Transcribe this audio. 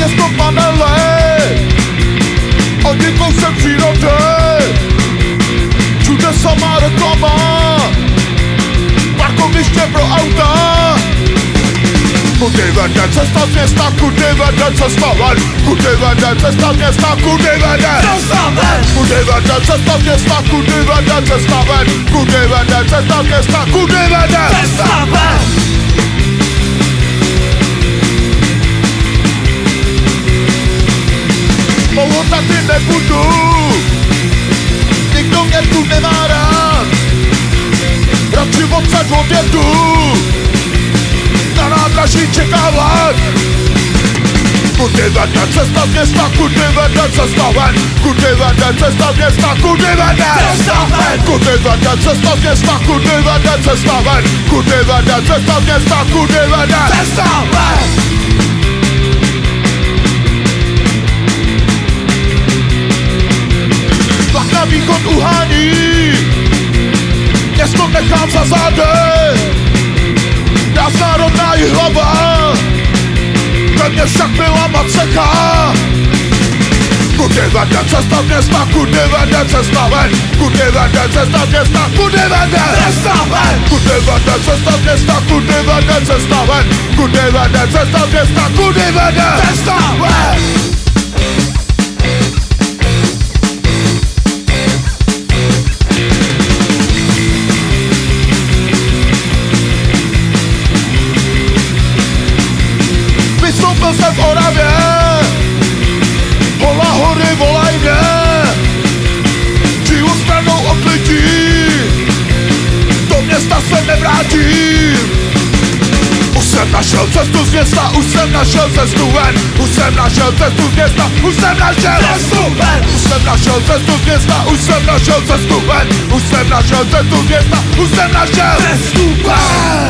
město panele, oni kousek přírody, všude samá reklama, parkoviště pro auta. Kudy vede cesta z města, kudy vede cesta ven, kudy vede cesta z města, kudy vede? Cesta ven! Kudy vede cesta z města, kudy vede cesta ven, kudy vede cesta z města, kudy vede? Cesta ven! Odjedu Na nádraží čeká vlak Kudy vede cesta z města, kudy vede cesta ven Kudy vede cesta z města, kudy vede Cesta ven! Kudy vede cesta z města, kudy vede cesta ven Kudy vede cesta z města, kudy vede Cesta ven! Za zádem Nás národná i hlava Ve mně však byla macecha Kudy vede cesta města, kudy vede cesta ven Kudy vede cesta města, kudy vede Cesta ven! Kudy vede cesta města, kudy vede cesta ven Kudy vede cesta města, kudy vede Cesta ven! Jsem v Oravě Hola hory volaj mě. Žiju stranou od lidí Do města se nevrátím už jsem našel cestu z města, už jsem našel cestu ven. Už jsem našel cestu z města, už jsem našel Cestu ven! Už jsem našel cestu z města, už jsem našel cestu ven. Už jsem našel cestu z města, už jsem našel Cestu ven!